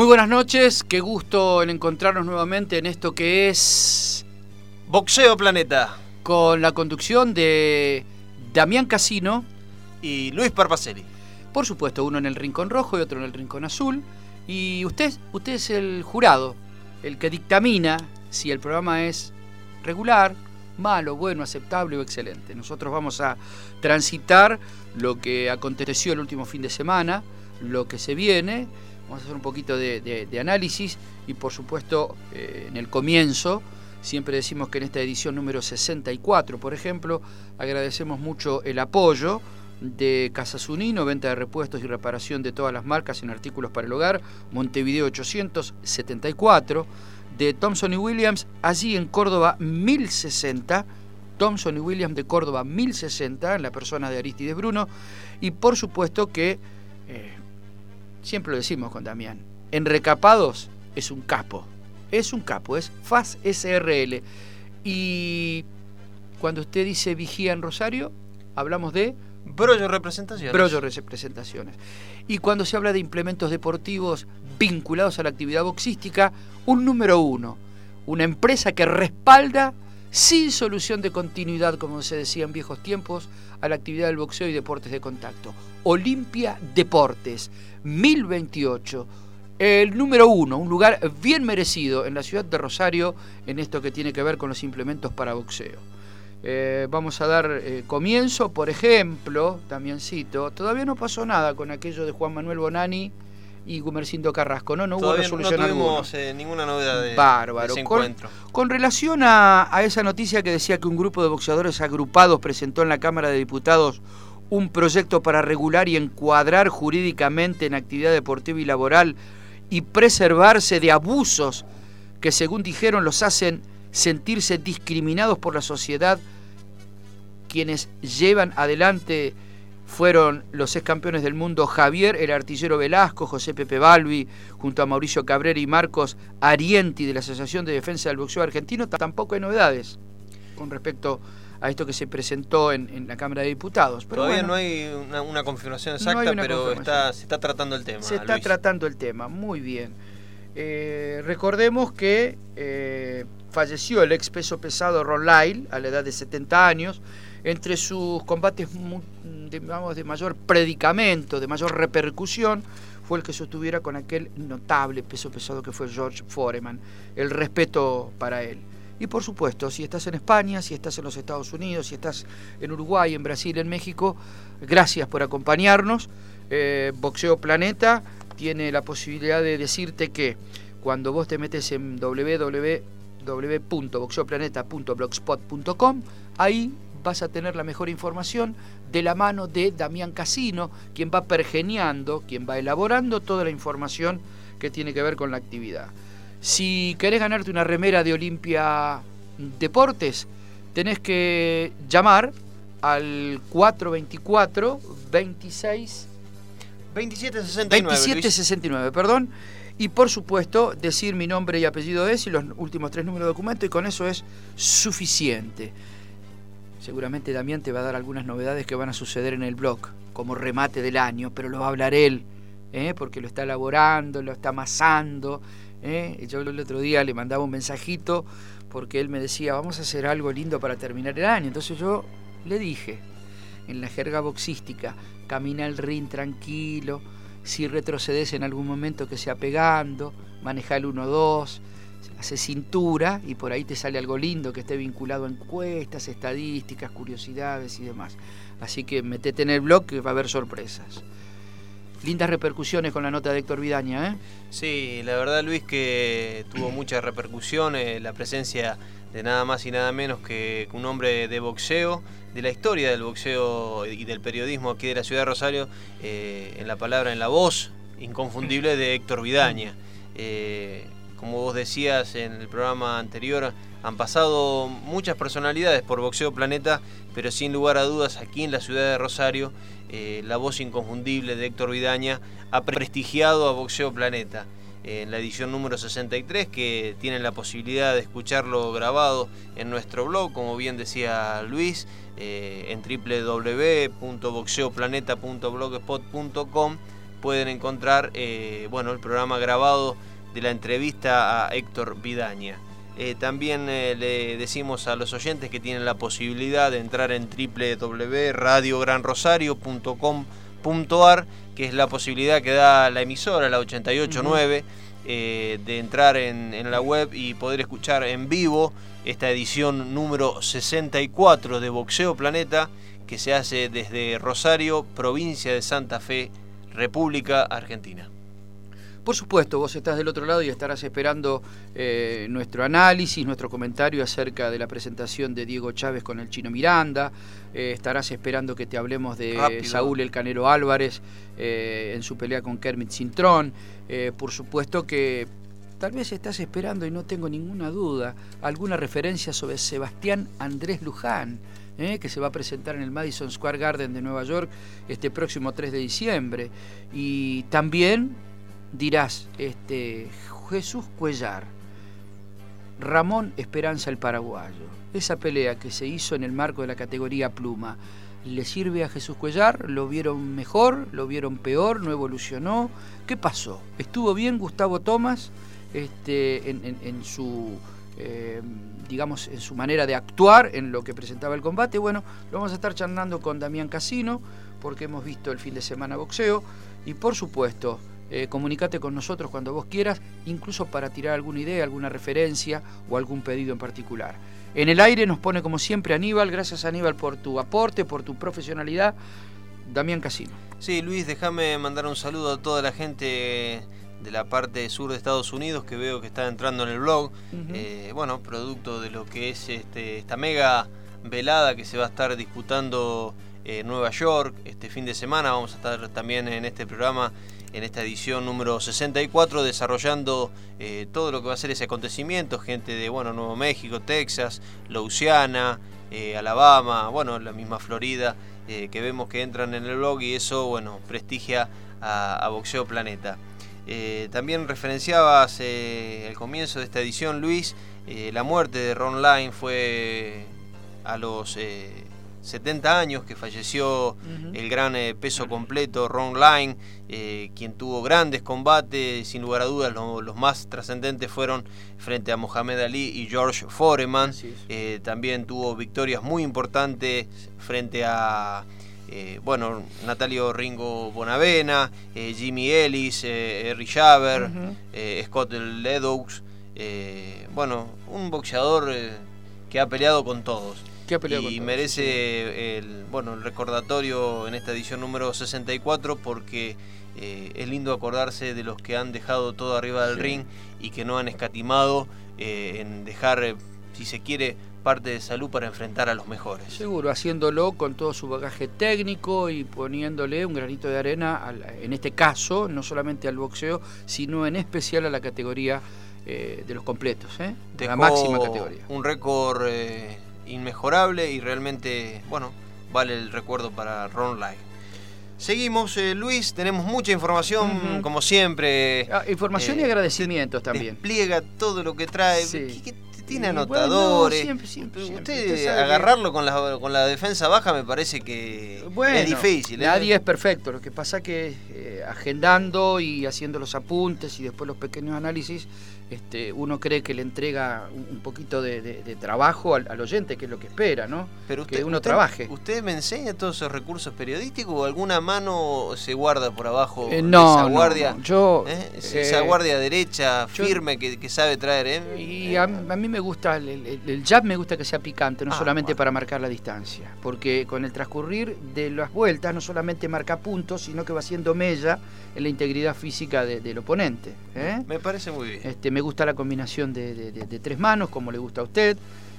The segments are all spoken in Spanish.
Muy buenas noches, qué gusto en encontrarnos nuevamente en esto que es Boxeo Planeta con la conducción de Damián Casino y Luis Parpacelli. Por supuesto, uno en el rincón rojo y otro en el rincón azul. Y usted, usted es el jurado, el que dictamina si el programa es regular, malo, bueno, aceptable o excelente. Nosotros vamos a transitar lo que aconteció el último fin de semana, lo que se viene Vamos a hacer un poquito de, análisis y por supuesto eh, en el comienzo, siempre decimos que en esta edición número 64, por ejemplo, agradecemos mucho el apoyo de Casa Zunino, venta de repuestos y reparación de todas las marcas en artículos para el hogar, Montevideo 874, de Thompson y Williams, allí en Córdoba 1060, Thompson y Williams de Córdoba 1060, en la persona de Aristides Bruno, y por supuesto que eh, siempre lo decimos con Damián, en recapados es un capo, es un capo, es FAS SRL. Y cuando usted dice vigía en Rosario, hablamos de... Brollo Representaciones. Brollo Representaciones. Y cuando se habla de implementos deportivos vinculados a la actividad boxística, un número uno, una empresa que respalda sin solución de continuidad, como se decía en viejos tiempos, a la actividad del boxeo y deportes de contacto. Olimpia Deportes, 1028. El número uno, un lugar bien merecido en la ciudad de Rosario en esto que tiene que ver con los implementos para boxeo. Eh, vamos a dar eh, comienzo, por ejemplo, también cito, todavía no pasó nada con aquello de Juan Manuel Bonani y Gumercindo Carrasco, ¿no? No hubo resolución no tuvimos eh, ninguna novedad de, Bárbaro. ese encuentro. Con, relación a, a esa noticia que decía que un grupo de boxeadores agrupados presentó en la Cámara de Diputados un proyecto para regular y encuadrar jurídicamente en actividad deportiva y laboral y preservarse de abusos que según dijeron los hacen sentirse discriminados por la sociedad, quienes llevan adelante fueron los ex campeones del mundo Javier, el artillero Velasco, José Pepe Balbi, junto a Mauricio Cabrera y Marcos Arienti de la Asociación de Defensa del Boxeo Argentino. Tampoco hay novedades con respecto a esto que se presentó en, la Cámara de Diputados. Todavía no hay una, confirmación exacta, pero se está tratando el tema. Se está tratando el tema, muy bien. Eh, recordemos que eh, falleció el ex peso pesado Ron Lyle a la edad de 70 años. Entre sus combates de mayor predicamento, de mayor repercusión, fue el que sostuviera con aquel notable peso pesado que fue George Foreman. El respeto para él. Y por supuesto, si estás en España, si estás en los Estados Unidos, si estás en Uruguay, en Brasil, en México, gracias por acompañarnos. Eh, Boxeo Planeta tiene la posibilidad de decirte que cuando vos te metes en www.boxeoplaneta.blogspot.com, ahí vas a tener la mejor información de la mano de Damián Casino, quien va pergeneando, quien va elaborando toda la información que tiene que ver con la actividad. Si querés ganarte una remera de Olimpia Deportes, tenés que llamar al 424 26 2769. 2769, perdón. Y por supuesto, decir mi nombre y apellido es y los últimos tres números de documento, y con eso es suficiente. Seguramente Damián te va a dar algunas novedades que van a suceder en el blog, como remate del año, pero lo va a hablar él, ¿eh? porque lo está elaborando, lo está amasando. ¿eh? Yo el otro día le mandaba un mensajito porque él me decía, vamos a hacer algo lindo para terminar el año. Entonces yo le dije, en la jerga boxística, camina el ring tranquilo, si retrocedes en algún momento que sea pegando, maneja el 1-2, hace cintura y por ahí te sale algo lindo que esté vinculado a encuestas, estadísticas, curiosidades y demás. Así que metete en el blog que va a haber sorpresas. Lindas repercusiones con la nota de Héctor Vidaña, ¿eh? Sí, la verdad Luis que tuvo muchas repercusiones, la presencia de nada más y nada menos que un hombre de boxeo, de la historia del boxeo y del periodismo aquí de la ciudad de Rosario, eh, en la palabra, en la voz inconfundible de Héctor Vidaña. Eh, como vos decías en el programa anterior, han pasado muchas personalidades por Boxeo Planeta, pero sin lugar a dudas aquí en la ciudad de Rosario, eh, la voz inconfundible de Héctor Vidaña ha prestigiado a Boxeo Planeta. En la edición número 63, que tienen la posibilidad de escucharlo grabado en nuestro blog, como bien decía Luis, eh, en www.boxeoplaneta.blogspot.com pueden encontrar eh, bueno, el programa grabado de la entrevista a Héctor Vidaña. Eh, también le decimos a los oyentes que tienen la posibilidad de entrar en www.radiogranrosario.com.ar, que es la posibilidad que da la emisora, la 889, de entrar en, en la web y poder escuchar en vivo esta edición número 64 de Boxeo Planeta que se hace desde Rosario, provincia de Santa Fe, República Argentina. Por supuesto, vos estás del otro lado y estarás esperando eh, nuestro análisis, nuestro comentario acerca de la presentación de Diego Chávez con el chino Miranda. Eh, estarás esperando que te hablemos de Saúl El Canero Álvarez eh, en su pelea con Kermit Cintrón. por supuesto que Tal vez estás esperando, y no tengo ninguna duda, alguna referencia sobre Sebastián Andrés Luján, ¿eh? que se va a presentar en el Madison Square Garden de Nueva York este próximo 3 de diciembre. Y también dirás, este, Jesús Cuellar, Ramón Esperanza el Paraguayo, esa pelea que se hizo en el marco de la categoría pluma, ¿le sirve a Jesús Cuellar? ¿Lo vieron mejor? ¿Lo vieron peor? ¿No evolucionó? ¿Qué pasó? ¿Estuvo bien Gustavo Tomás? este, en, su eh, digamos en su manera de actuar en lo que presentaba el combate. Bueno, lo vamos a estar charlando con Damián Casino, porque hemos visto el fin de semana boxeo. Y por supuesto, eh, comunícate con nosotros cuando vos quieras, incluso para tirar alguna idea, alguna referencia o algún pedido en particular. En el aire nos pone como siempre Aníbal, gracias Aníbal por tu aporte, por tu profesionalidad. Damián Casino. Sí, Luis, déjame mandar un saludo a toda la gente de la parte sur de Estados Unidos que veo que está entrando en el blog. Eh, bueno, producto de lo que es este, esta mega velada que se va a estar disputando en Nueva York este fin de semana. Vamos a estar también en este programa, en esta edición número 64, desarrollando eh, todo lo que va a ser ese acontecimiento. Gente de bueno, Nuevo México, Texas, Louisiana, eh, Alabama, bueno, la misma Florida, que vemos que entran en el blog y eso, bueno, prestigia a Boxeo Planeta. Eh, también referenciabas eh, el comienzo de esta edición, Luis. Eh, la muerte de Ron Line fue a los 70 años que falleció el gran peso completo Ron Line, quien tuvo grandes combates, sin lugar a dudas los más trascendentes fueron frente a Mohamed Ali y George Foreman. también tuvo victorias muy importantes frente a eh, bueno, Natalio Ringo Bonavena, eh, Jimmy Ellis, eh, Harry Jaber, Scott Ledoux, bueno, un boxeador que ha peleado con todos. Y merece el, bueno, el recordatorio en esta edición número 64 porque es lindo acordarse de los que han dejado todo arriba del ring y que no han escatimado en dejar, si se quiere, parte de salud para enfrentar a los mejores. Seguro, haciéndolo con todo su bagaje técnico y poniéndole un granito de arena, en este caso, no solamente al boxeo, sino en especial a la categoría eh, de los completos, ¿eh? la máxima categoría. Un récord eh, inmejorable y realmente, bueno, vale el recuerdo para Ron Light. Seguimos, eh, Luis, tenemos mucha información, como siempre. Ah, información y Eh, agradecimientos también. Despliega todo lo que trae. Sí. ¿Qué- qué- tiene Y bueno, anotadores. siempre, siempre, siempre. Usted, agarrarlo con la, con la defensa baja me parece que Bueno, es difícil. ¿eh? Nadie es perfecto. Lo que pasa que eh, agendando y haciendo los apuntes y después los pequeños análisis, este, uno cree que le entrega un, poquito de, de- de trabajo al, al oyente, que es lo que espera, ¿no? Pero usted, que uno usted- trabaje. ¿Usted me enseña todos esos recursos periodísticos o alguna mano se guarda por abajo Eh, no, esa guardia? no. Yo, ¿eh? Eh, esa guardia derecha, yo- firme, que, que sabe traer. Y a, a mí me gusta, el, el- el jab me gusta que sea picante, no Ah, solamente bueno. para marcar la distancia, porque con el transcurrir de las vueltas no solamente marca puntos, sino que va haciendo mella en la integridad física de- del oponente. Me parece muy bien. Este, me gusta la combinación de, de- de- de tres manos, como le gusta a usted.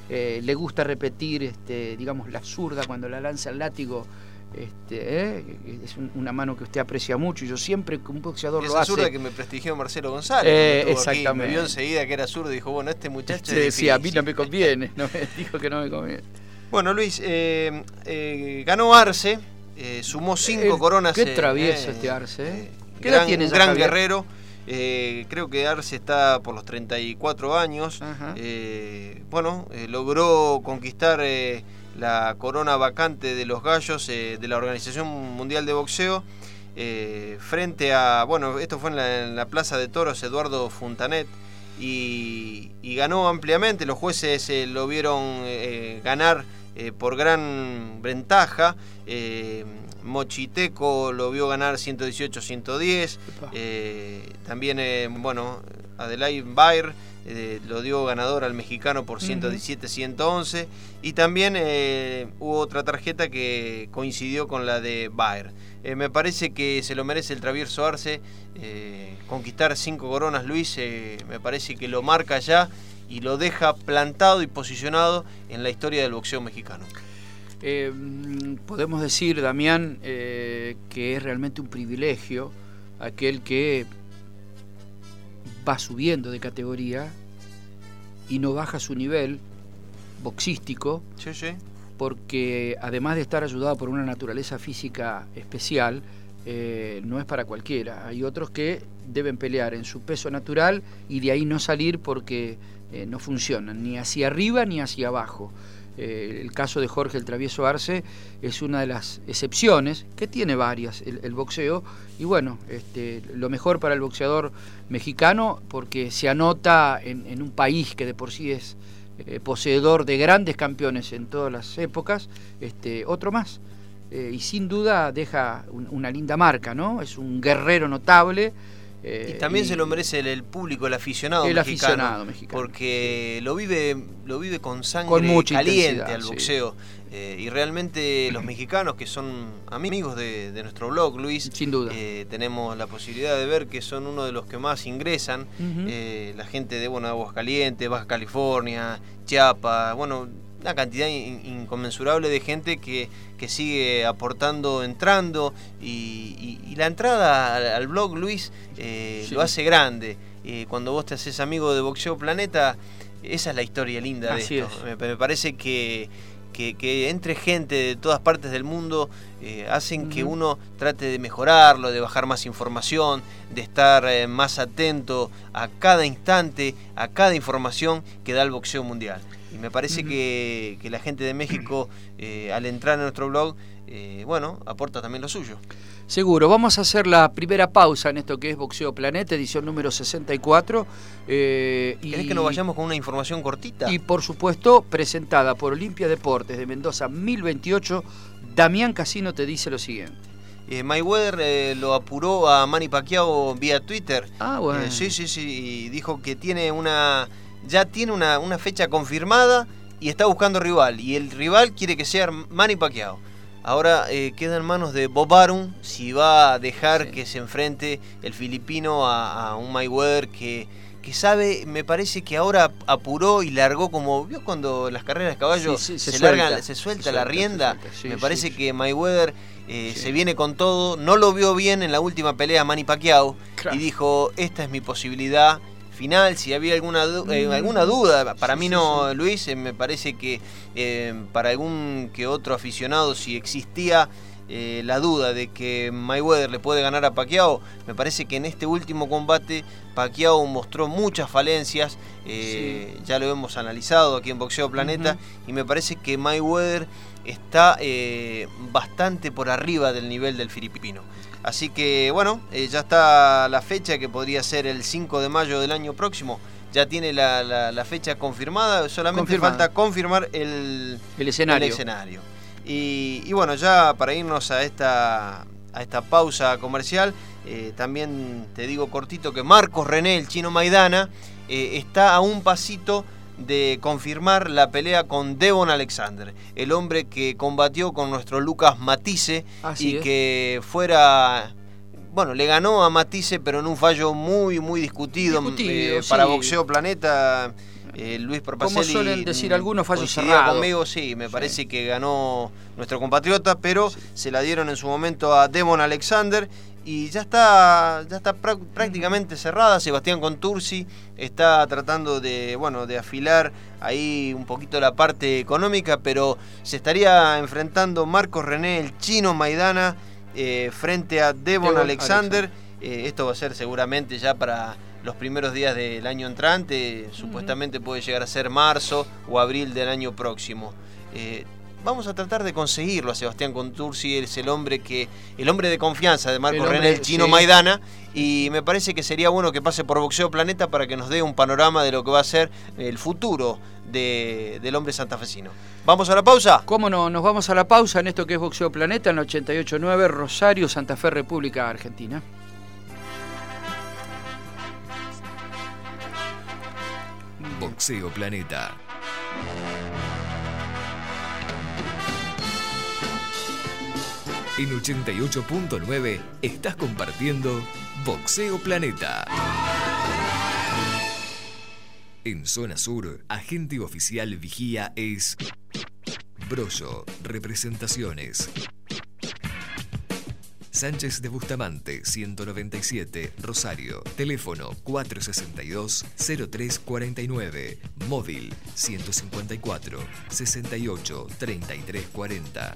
Eh, le gusta repetir, este, digamos, la zurda cuando la lanza el látigo. Este, ¿eh? Es un- una mano que usted aprecia mucho yo siempre que un boxeador lo hace. zurda que me prestigió Marcelo González. Eh, cuando estuvo aquí. exactamente. Me vio enseguida que era zurdo y dijo, bueno, este muchacho Este es decía, a mí difícil". no me conviene, no me dijo que no me conviene. Bueno, Luis, ganó Arce, sumó cinco coronas. qué travieso este Arce, ¿Qué edad gran, tiene ya, gran Javier? guerrero. Eh, creo que Arce está por los 34 años. Eh, bueno, eh, logró conquistar la corona vacante de los gallos de la Organización Mundial de Boxeo. frente a, bueno, esto fue en la, en la Plaza de Toros Eduardo Funtanet y, y ganó ampliamente, los jueces lo vieron ganar por gran ventaja, Mochiteco lo vio ganar 118-110, Epa. eh, también, eh, bueno, Adelaide Bayer eh, lo dio ganador al mexicano por 117-111 y también hubo otra tarjeta que coincidió con la de Bayer. Me parece que se lo merece el travieso Arce. conquistar cinco coronas, Luis, me parece que lo marca ya y lo deja plantado y posicionado en la historia del boxeo mexicano. Eh, mm, podemos decir, Damián, eh, que es realmente un privilegio aquel que va subiendo de categoría y no baja su nivel boxístico, Sí, sí. porque además de estar ayudado por una naturaleza física especial, eh, no es para cualquiera. Hay otros que deben pelear en su peso natural y de ahí no salir porque eh, no funcionan, ni hacia arriba ni hacia abajo. Eh, el caso de Jorge el Travieso Arce es una de las excepciones, que tiene varias el, boxeo, y bueno, este, lo mejor para el boxeador mexicano porque se anota en, un país que de por sí es eh, poseedor de grandes campeones en todas las épocas, este, otro más. Eh, y sin duda deja un- una linda marca, ¿no? Es un guerrero notable. Eh, Y también se lo merece el, el público, el aficionado El mexicano. aficionado mexicano, Porque lo vive lo vive con sangre Con mucha caliente al sí. boxeo. Eh, y realmente los mexicanos, que son amigos de, de nuestro blog, Luis, Sin duda. eh, tenemos la posibilidad de ver que son uno de los que más ingresan. La gente de bueno, Aguascalientes, Baja California, Chiapas, bueno, una cantidad in- inconmensurable de gente que, que sigue aportando, entrando y, y- y la entrada al, al blog, Luis, eh, Sí. lo hace grande. Eh, cuando vos te haces amigo de Boxeo Planeta, esa es la historia linda Así de esto. es. Me, me parece que, que, que entre gente de todas partes del mundo eh, hacen que uno trate de mejorarlo, de bajar más información, de estar eh, más atento a cada instante, a cada información que da el boxeo mundial. Y me parece que, que la gente de México, eh, al entrar en nuestro blog, eh, bueno, aporta también lo suyo. Seguro, vamos a hacer la primera pausa en esto que es Boxeo Planeta, edición número 64. eh, y, ¿Querés que nos vayamos con una información cortita? Y por supuesto, presentada por Olimpia Deportes de Mendoza 1028, Damián Casino te dice lo siguiente. Eh, Mayweather eh, lo apuró a Manny Pacquiao vía Twitter. Ah, bueno. Eh, sí, sí, sí. Y dijo que tiene una. Ya tiene una, una fecha confirmada y está buscando rival. Y el rival quiere que sea Manny Pacquiao. Ahora eh, queda en manos de Bob Arum si va a dejar Sí. que se enfrente el filipino a, a un Mayweather que, que sabe, me parece que ahora apuró y largó como. ¿Vio cuando las carreras de caballo Sí, sí, se, se largan- suelta. se suelta Se la suelta, rienda? suelta. Me parece que Mayweather eh, se viene con todo. No lo vio bien en la última pelea Manny Pacquiao Claro. y dijo, esta es mi posibilidad final, si había alguna, eh, Mm. alguna duda, para Sí, mí no, sí. Luis, eh, me parece que eh, para algún que otro aficionado, si existía la duda de que Mayweather le puede ganar a Pacquiao, me parece que en este último combate Pacquiao mostró muchas falencias, ya lo hemos analizado aquí en Boxeo Planeta, y me parece que Mayweather está eh, bastante por arriba del nivel del filipino. Así que bueno, ya está la fecha que podría ser el 5 de mayo del año próximo. Ya tiene la, fecha confirmada, solamente falta confirmar el, el escenario. El escenario. Y, bueno, ya para irnos a esta, a esta pausa comercial, eh, también te digo cortito que Marcos René, el chino Maidana, eh, está a un pasito de confirmar la pelea con Devon Alexander, el hombre que combatió con nuestro Lucas Matisse y que fuera bueno, le ganó a Matisse, pero en un fallo muy, muy discutido, eh, para Boxeo Planeta. Eh, Luis Porpacelli. Como suelen decir algunos fallos cerrados. conmigo, sí, me parece que ganó nuestro compatriota, pero se la dieron en su momento a Demon Alexander y ya está, ya está prácticamente cerrada. Sebastián Contursi está tratando de, bueno, de afilar ahí un poquito la parte económica, pero se estaría enfrentando Marcos René, el chino Maidana, eh, frente a Devon, Alexander. Eh, esto va a ser seguramente ya para los primeros días del año entrante, supuestamente puede llegar a ser marzo o abril del año próximo. Eh, vamos a tratar de conseguirlo a Sebastián Contursi, es el hombre que el hombre de confianza de Marco René, el chino Maidana, y me parece que sería bueno que pase por Boxeo Planeta para que nos dé un panorama de lo que va a ser el futuro del hombre santafesino. ¿Vamos a la pausa? ¿Cómo no? Nos vamos a la pausa en esto que es Boxeo Planeta en 88.9 Rosario, Santa Fe, República Argentina. Boxeo Planeta. En 88.9 estás compartiendo Boxeo Planeta. En zona sur, agente oficial vigía es Brollo, representaciones. Sánchez de Bustamante, 197, Rosario. Teléfono 462-0349. Móvil 154-68-3340.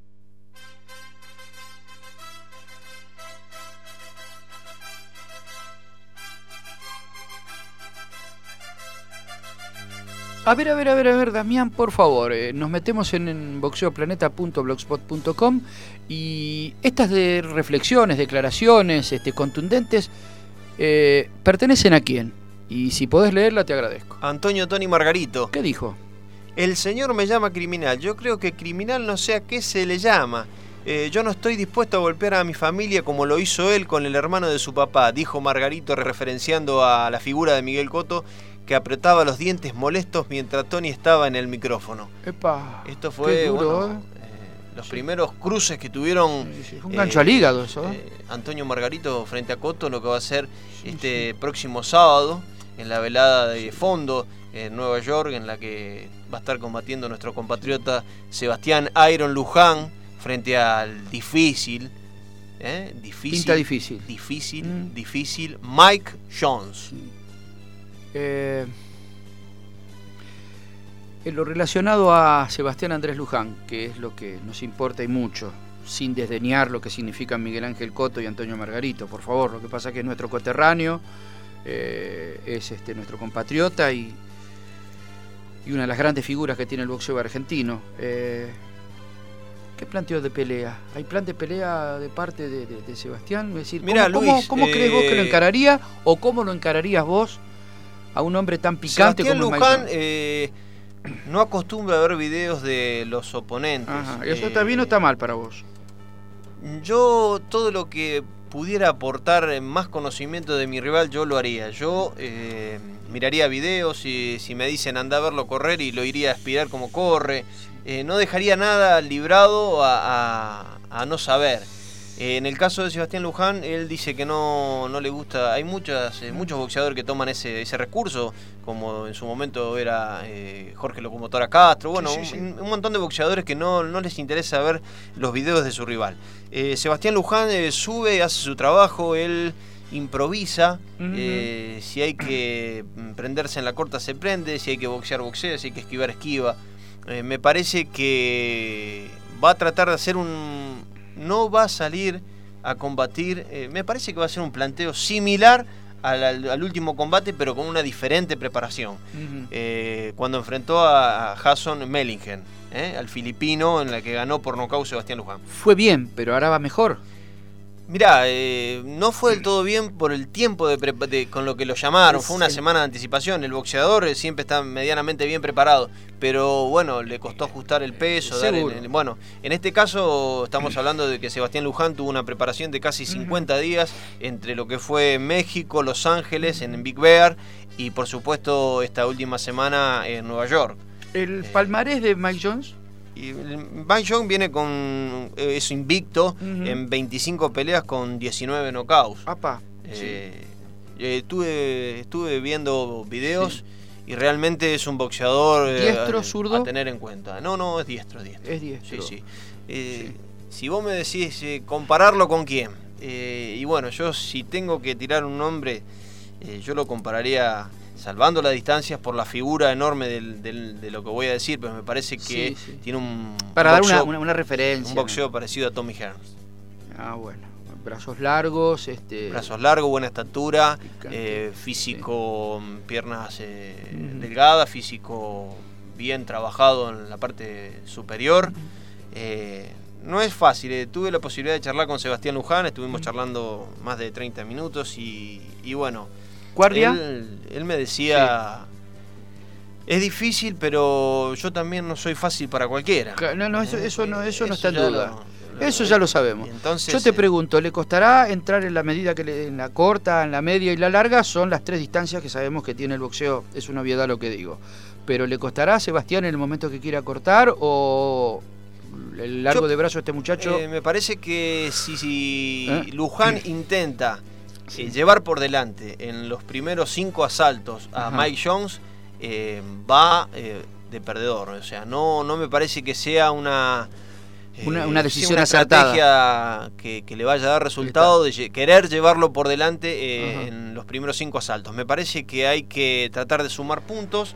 A ver, a ver, a ver, a ver, Damián, por favor, eh, nos metemos en, boxeoplaneta.blogspot.com y estas de reflexiones, declaraciones este, contundentes, eh, ¿pertenecen a quién? Y si podés leerla, te agradezco. Antonio Tony Margarito. ¿Qué dijo? El señor me llama criminal. Yo creo que criminal no sé a qué se le llama. Eh, yo no estoy dispuesto a golpear a mi familia como lo hizo él con el hermano de su papá, dijo Margarito referenciando a la figura de Miguel Cotto que apretaba los dientes molestos mientras Tony estaba en el micrófono. Epa, Esto fue duro, bueno, ¿eh? eh, los primeros cruces que tuvieron Sí, sí, un eh, gancho al hígado eso. ¿eh? eh, Antonio Margarito frente a Cotto, lo que va a ser este próximo sábado en la velada de fondo en Nueva York, en la que va a estar combatiendo nuestro compatriota Sebastián Iron Luján frente al difícil, ¿eh? difícil, Pinta difícil. difícil, Mm. difícil Mike Jones. Eh, en lo relacionado a Sebastián Andrés Luján, que es lo que nos importa y mucho, sin desdeñar lo que significan Miguel Ángel Coto y Antonio Margarito, por favor, lo que pasa es que es nuestro coterráneo, eh, es este, nuestro compatriota y, y una de las grandes figuras que tiene el boxeo argentino. Eh, ¿Qué planteo de pelea? ¿Hay plan de pelea de parte de, de- de Sebastián? Es decir, ¿cómo, Mirá, cómo- Luis, cómo crees vos que lo encararía o cómo lo encararías vos a un hombre tan picante Sebastián como Luján eh, no acostumbra a ver videos de los oponentes. Ajá, ¿Eso Eh, está bien o está mal para vos? Yo todo lo que pudiera aportar eh, más conocimiento de mi rival, yo lo haría. Yo eh, miraría videos y si me dicen anda a verlo correr y lo iría a espiar como corre. Eh, no dejaría nada librado a, a- a no saber. Eh, en el caso de Sebastián Luján, él dice que no, no le gusta. Hay muchas, eh, muchos boxeadores que toman ese, ese recurso, como en su momento era eh, Jorge Locomotora Castro. Bueno, Sí, sí, sí. Un, un montón de boxeadores que no, no les interesa ver los videos de su rival. Eh, Sebastián Luján sube, hace su trabajo, él improvisa. Eh, si hay que mm, prenderse en la corta, se prende. Si hay que boxear, boxea. Si hay que esquivar, esquiva. Eh, me parece que va a tratar de hacer un. No va a salir a combatir. eh, me parece que va a ser un planteo similar al, al- al último combate, pero con una diferente preparación. Eh, cuando enfrentó a, a Jason Mellingen, ¿eh? al filipino, en la que ganó por nocaut Sebastián Luján. Fue bien, pero ahora va mejor. Mirá, eh, no fue del todo bien por el tiempo de, de- con lo que lo llamaron. Fue una Sí. semana de anticipación. El boxeador eh, siempre está medianamente bien preparado. Pero bueno, le costó ajustar el peso. dar el- bueno, en este caso estamos hablando de que Sebastián Luján tuvo una preparación de casi 50 días entre lo que fue México, Los Ángeles, en Big Bear y por supuesto esta última semana en Nueva York. El palmarés de Mike Jones. Y Van Jong viene con eh, es invicto en 25 peleas con 19 knockouts. Apa. Eh, eh, estuve, estuve viendo videos y realmente es un boxeador ¿Diestro, a- zurdo? a tener en cuenta. No, no, es diestro, diestro. Es diestro. Sí, sí. Eh, Si vos me decís eh, compararlo con quién, eh, y bueno, yo si tengo que tirar un nombre, eh, yo lo compararía, salvando las distancias, por la figura enorme del- del- de lo que voy a decir, pero me parece que Sí, sí. tiene un, Para un dar una, boxeo- una- una referencia. un boxeo parecido a Tommy Hearns. Ah, bueno. Brazos largos, este. Brazos largos, buena estatura, eh, físico, piernas eh, delgadas, físico bien trabajado en la parte superior. Eh, no es fácil, eh, tuve la posibilidad de charlar con Sebastián Luján, estuvimos charlando más de 30 minutos y, y bueno, Guardia. él, él me decía, es difícil, pero yo también no soy fácil para cualquiera. No, no, eso- eso no- eso no está en duda. lo- Eso ya lo sabemos. entonces, Yo te eh, pregunto, ¿le costará entrar en la medida que le- en la corta, en la media y la larga? Son las tres distancias que sabemos que tiene el boxeo. Es una obviedad lo que digo. Pero ¿le costará a Sebastián en el momento que quiera cortar o el largo Yo- de brazo de este muchacho? Eh, me parece que si, si ¿Eh? Luján intenta eh, llevar por delante en los primeros cinco asaltos a Ajá. Mike Jones, eh, va eh, de perdedor. O sea, no, no me parece que sea una. eh, Una- decisión una acertada. estrategia que, que le vaya a dar resultado de querer llevarlo por delante eh, en los primeros cinco asaltos. Me parece que hay que tratar de sumar puntos,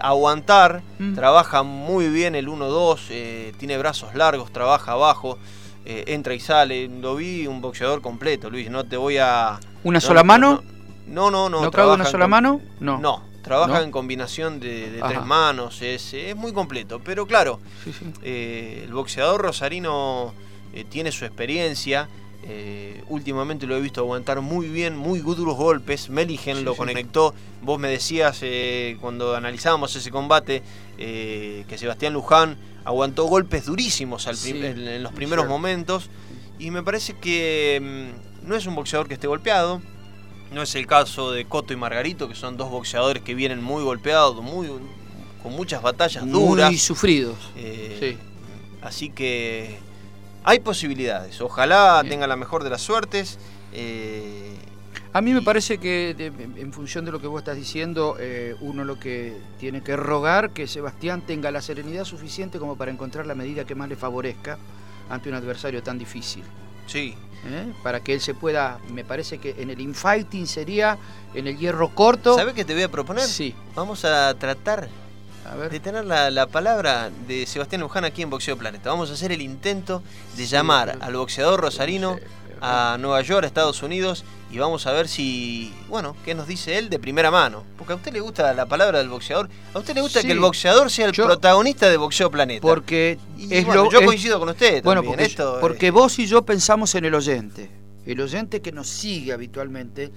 aguantar, Mm. trabaja muy bien el 1-2, eh, tiene brazos largos, trabaja abajo, eh, entra y sale. Lo vi un boxeador completo, Luis, no te voy a... ¿Una no, sola no, mano? No, no, no. ¿No trabaja una sola mano? No. No, trabaja en combinación de, tres manos, es, es muy completo. Pero claro, Sí, sí. eh, el boxeador rosarino eh, tiene su experiencia. Eh, últimamente lo he visto aguantar muy bien, muy duros golpes. Meligen lo conectó. Vos me decías eh, cuando analizábamos ese combate eh, que Sebastián Luján aguantó golpes durísimos en, los primeros momentos. Y me parece que mm, no es un boxeador que esté golpeado. No es el caso de Coto y Margarito, que son dos boxeadores que vienen muy golpeados, muy, con muchas batallas duras. Muy sufridos. Así que hay posibilidades. Ojalá tenga la mejor de las suertes. Eh, a mí me parece que en función de lo que vos estás diciendo, eh, uno lo que tiene que rogar que Sebastián tenga la serenidad suficiente como para encontrar la medida que más le favorezca ante un adversario tan difícil. Sí. ¿Eh? Para que él se pueda, me parece que en el infighting sería en el hierro corto. ¿Sabes qué te voy a proponer? Sí. Vamos a tratar de tener la, palabra de Sebastián Luján aquí en Boxeo Planeta. Vamos a hacer el intento de llamar al boxeador rosarino a Nueva York, a Estados Unidos, y vamos a ver si, bueno, qué nos dice él de primera mano. Porque a usted le gusta la palabra del boxeador, a usted le gusta que el boxeador sea el protagonista de Boxeo Planeta. Porque es lo, yo coincido con usted. Bueno, porque, porque vos y yo pensamos en el oyente. El oyente que nos sigue habitualmente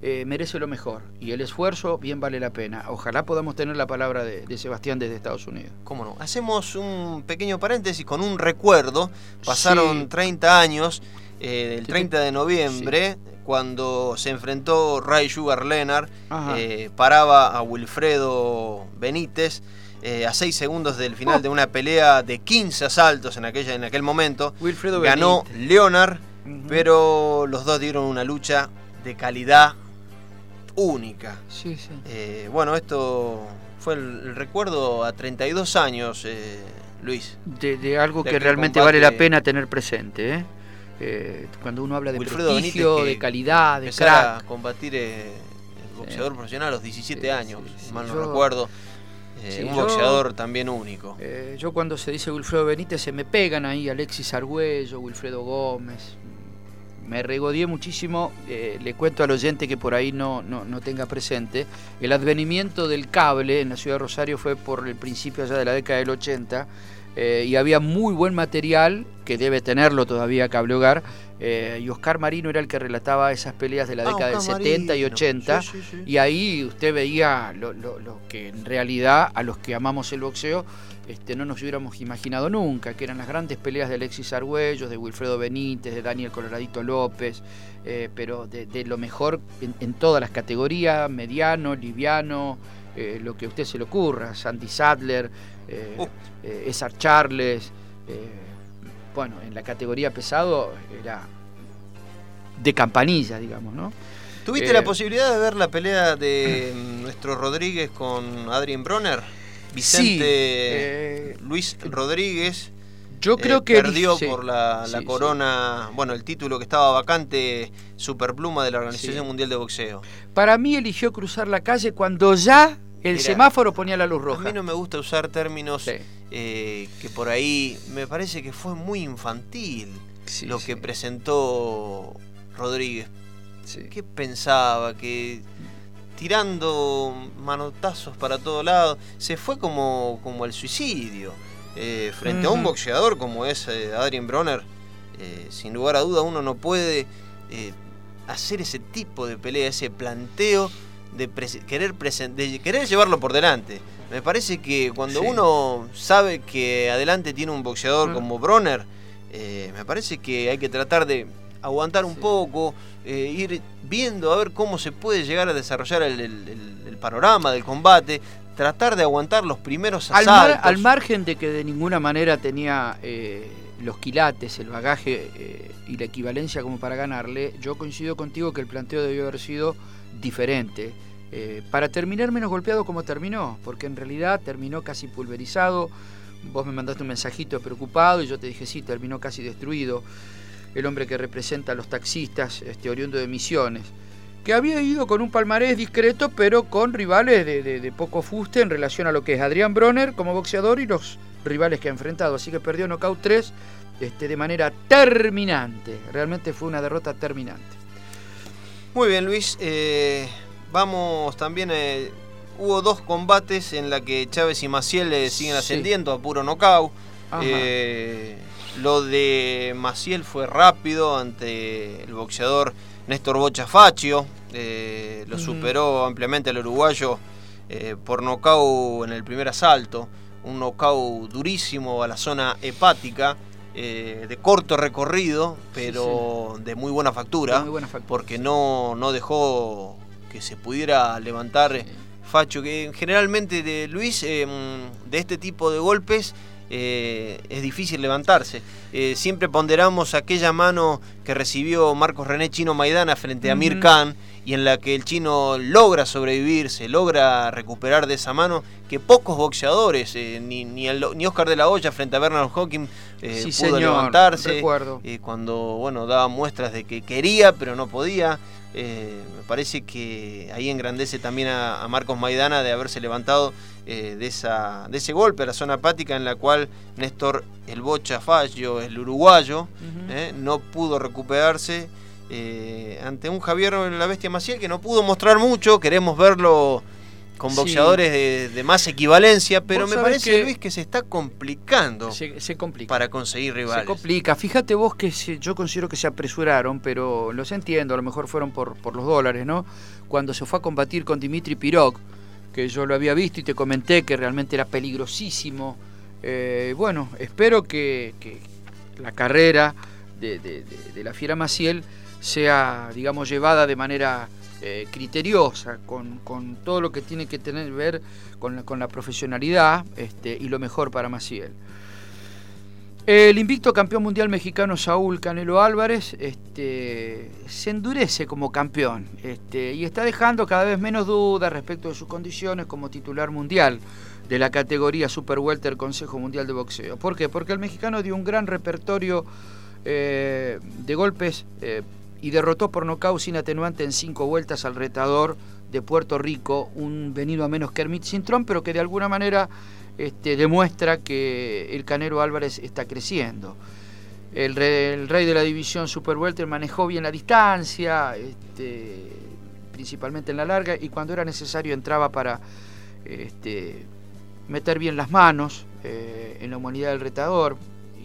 eh, merece lo mejor y el esfuerzo bien vale la pena. Ojalá podamos tener la palabra de, Sebastián desde Estados Unidos. ¿Cómo no? Hacemos un pequeño paréntesis con un recuerdo. Pasaron 30 años, eh, el 30 de noviembre, cuando se enfrentó Ray Sugar Leonard, eh, paraba a Wilfredo Benítez. a 6 segundos del final oh. de una pelea de 15 asaltos en, aquella, en aquel momento. Wilfredo ganó Leonard, pero los dos dieron una lucha de calidad única. Sí, sí. Eh, bueno, esto fue el, recuerdo a 32 años, eh, Luis. De, algo que realmente vale la pena tener presente. ¿eh? Cuando uno habla de prestigio, de calidad, de crack. a combatir el boxeador profesional a los 17 años, mal no recuerdo. un boxeador también único. yo cuando se dice Wilfredo Benítez se me pegan ahí Alexis Argüello, Wilfredo Gómez, me regodié muchísimo, eh, le cuento al oyente que por ahí no, no, tenga presente, el advenimiento del cable en la ciudad de Rosario fue por el principio allá de la década del 80 eh, y había muy buen material, que debe tenerlo todavía Cable Hogar, eh, y Oscar Marino era el que relataba esas peleas de la ah, década del 70 y 80, y ahí usted veía lo, lo que en realidad a los que amamos el boxeo este, no nos hubiéramos imaginado nunca, que eran las grandes peleas de Alexis Argüellos, de Wilfredo Benítez, de Daniel Coloradito López, eh, pero de, lo mejor en, todas las categorías, mediano, liviano, eh, lo que a usted se le ocurra, Sandy Sadler, eh, uh. Charles, bueno, en la categoría pesado era de campanilla, digamos, ¿no? ¿Tuviste la posibilidad de ver la pelea de nuestro Rodríguez con Adrien Bronner? Vicente eh, Luis Rodríguez. Yo eh, creo que perdió por la, corona, bueno, el título que estaba vacante, superpluma de la Organización Mundial de Boxeo. Para mí eligió cruzar la calle cuando ya el semáforo ponía la luz roja. A mí no me gusta usar términos eh, que por ahí me parece que fue muy infantil lo que presentó Rodríguez. ¿Qué pensaba? Que tirando manotazos para todo lado. Se fue como, como el suicidio. Eh, frente a un boxeador como es eh, Adrien Bronner, eh, sin lugar a duda uno no puede hacer ese tipo de pelea, ese planteo de querer, de querer llevarlo por delante. Me parece que cuando uno sabe que adelante tiene un boxeador como Bronner, me parece que hay que tratar de aguantar un poco, eh, ir viendo a ver cómo se puede llegar a desarrollar el, panorama del combate, tratar de aguantar los primeros asaltos. Al, margen de que de ninguna manera tenía eh, los quilates, el bagaje eh, y la equivalencia como para ganarle, yo coincido contigo que el planteo debió haber sido diferente. para terminar menos golpeado como terminó, porque en realidad terminó casi pulverizado. Vos me mandaste un mensajito preocupado y yo te dije, sí, terminó casi destruido el hombre que representa a los taxistas, este, oriundo de Misiones, que había ido con un palmarés discreto, pero con rivales de, poco fuste en relación a lo que es Adrián Bronner como boxeador y los rivales que ha enfrentado. Así que perdió knockout 3 este, de manera terminante. Realmente fue una derrota terminante. Muy bien, Luis. Eh, vamos también. Eh, hubo dos combates en la que Chávez y Maciel siguen ascendiendo a puro knockout. Eh, Lo de Maciel fue rápido ante el boxeador Néstor Bocha Faccio. Eh, lo superó ampliamente al uruguayo eh, por nocaut en el primer asalto. Un nocaut durísimo a la zona hepática. Eh, de corto recorrido, pero de muy buena factura, porque no, no dejó que se pudiera levantar Facho, que generalmente de Luis, em, de este tipo de golpes, eh, es difícil levantarse. Eh, siempre ponderamos aquella mano que recibió Marcos René Chino Maidana frente a Mir Khan y en la que el chino logra sobrevivir, se logra recuperar de esa mano, que pocos boxeadores, eh, ni, ni, ni, Oscar de la Hoya frente a Bernard Hawking pudo levantarse. cuando bueno, daba muestras de que quería pero no podía. Eh, me parece que ahí engrandece también a, Marcos Maidana de haberse levantado eh, de, esa, de ese golpe a la zona apática en la cual Néstor el Bocha Fallo, el uruguayo, eh, no pudo recuperarse ante un Javier la Bestia Maciel que no pudo mostrar mucho, queremos verlo con boxeadores de, más equivalencia, pero me parece, Luis, que se está complicando se, complica. para conseguir rivales. Se complica. Fíjate vos que yo considero que se apresuraron, pero los entiendo, a lo mejor fueron por, por los dólares, ¿no? Cuando se fue a combatir con Dimitri Pirog, que yo lo había visto y te comenté que realmente era peligrosísimo. Eh, bueno, espero que, la carrera de, de la Fiera Maciel sea, digamos, llevada de manera eh, criteriosa, con, todo lo que tiene que tener ver con la, con la profesionalidad este, y lo mejor para Maciel. El invicto campeón mundial mexicano Saúl Canelo Álvarez este, se endurece como campeón este, y está dejando cada vez menos dudas respecto de sus condiciones como titular mundial de la categoría Super Welter Consejo Mundial de Boxeo. ¿Por qué? Porque el mexicano dio un gran repertorio eh, de golpes eh, y derrotó por nocaut sin atenuante en cinco vueltas al retador de Puerto Rico, un venido a menos Kermit Cintrón, pero que de alguna manera este, demuestra que el Canero Álvarez está creciendo. El rey, de la división Super Welter manejó bien la distancia, este, principalmente en la larga, y cuando era necesario entraba para este, meter bien las manos eh, en la humanidad del retador,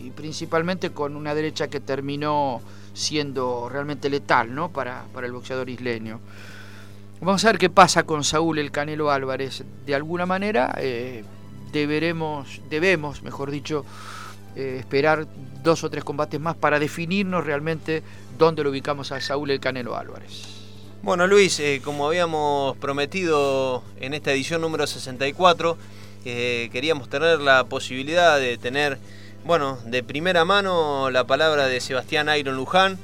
y principalmente con una derecha que terminó siendo realmente letal ¿no? para, el boxeador isleño. Vamos a ver qué pasa con Saúl el Canelo Álvarez. De alguna manera eh, deberemos, debemos, mejor dicho, eh, esperar dos o tres combates más para definirnos realmente dónde lo ubicamos a Saúl el Canelo Álvarez. Bueno Luis, eh, como habíamos prometido en esta edición número 64, queríamos tener la posibilidad de tener bueno, de primera mano la palabra de Sebastián Iron Luján,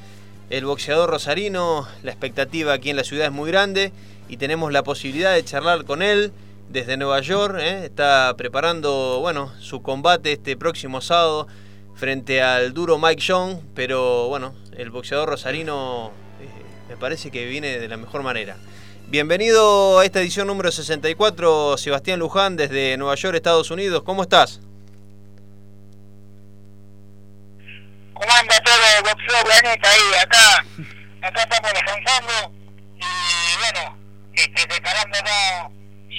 el boxeador rosarino, la expectativa aquí en la ciudad es muy grande y tenemos la posibilidad de charlar con él desde Nueva York, ¿eh? está preparando, bueno, su combate este próximo sábado frente al duro Mike Young, pero bueno, el boxeador rosarino eh, me parece que viene de la mejor manera. Bienvenido a esta edición número 64, Sebastián Luján desde Nueva York, Estados Unidos. ¿Cómo estás? ¿Cómo anda todo el boxeo planeta ahí? Acá, acá estamos descansando y bueno, este, preparándonos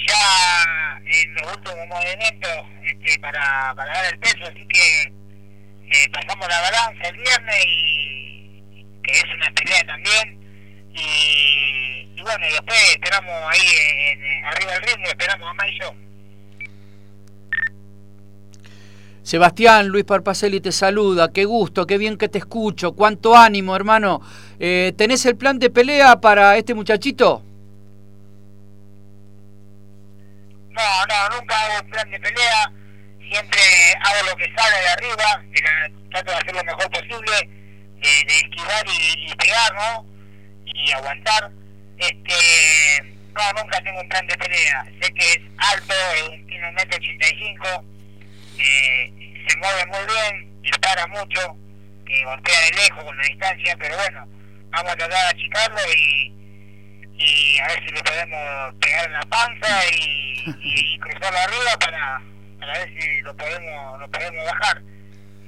ya en los últimos movimientos este, para, para dar el peso, así que eh, pasamos la balanza el viernes y que es una pelea también y, bueno, y después esperamos ahí en, arriba del ritmo, esperamos a Mayo. Sebastián, Luis Parpacelli te saluda, qué gusto, qué bien que te escucho, cuánto ánimo, hermano. Eh, ¿Tenés el plan de pelea para este muchachito? No, no, nunca hago un plan de pelea, siempre hago lo que sale de arriba, trato de hacer lo mejor posible, de, esquivar y, pegar, ¿no? Y aguantar. Este, no, nunca tengo un plan de pelea, sé que es alto, tiene un metro ochenta y cinco mueve muy bien, dispara mucho, que golpea de lejos con la distancia, pero bueno, vamos a tratar de achicarlo y, y a ver si le podemos pegar en la panza y, y, cruzarlo arriba para, para ver si lo podemos, lo podemos bajar.